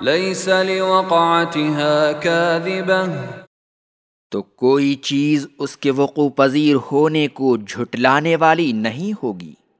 لیس لوقعتها كاذبة. تو کوئی چیز اس کے وقوع پذیر ہونے کو جھٹلانے والی نہیں ہوگی۔